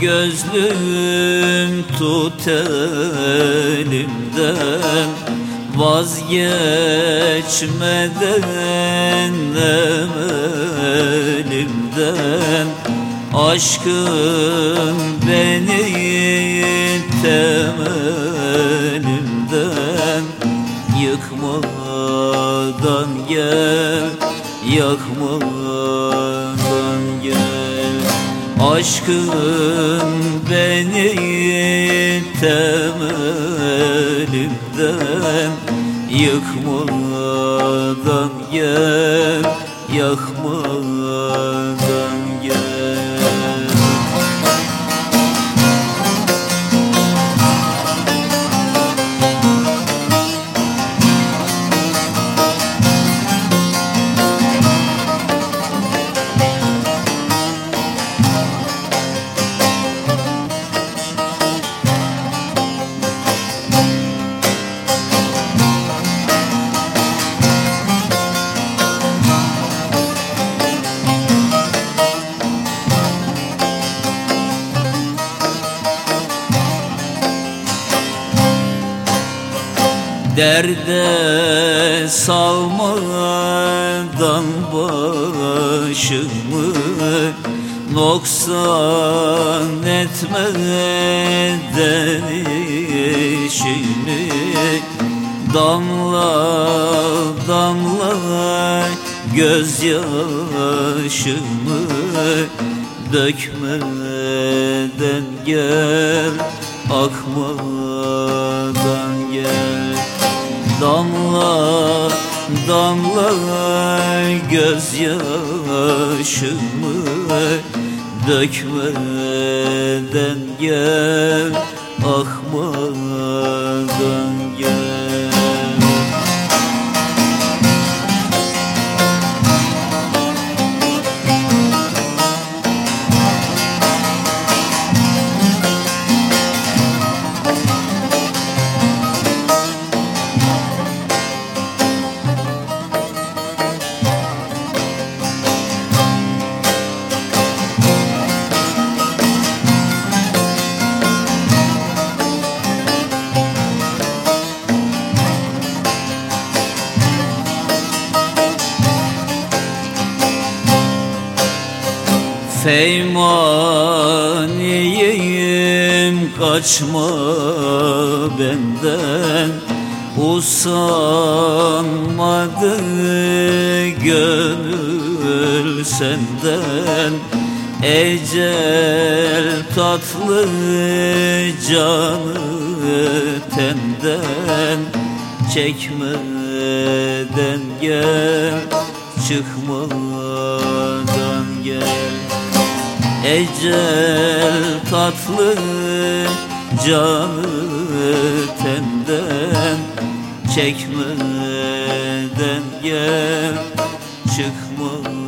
gözlüm tut elimden Vazgeçmeden emelimden Aşkın beni temelimden Yıkmadan gel, yakmadan Aşkın beni temelimden Yıkmadan gel, yakmadan Derde salmadan başımı Noksan etmeden işini Damla damla gözyaşımı Dökmeden gel, akmadan gel Damla damla gözyaşımı Dökmeden gel akmadan gel Feymaniyim kaçma benden. Usanmadı gönül senden. Ecel tatlı canı tenden. Çekmeden gel çıkmadan gel Ecel tatlı canı tenden Çekmeden gel çıkma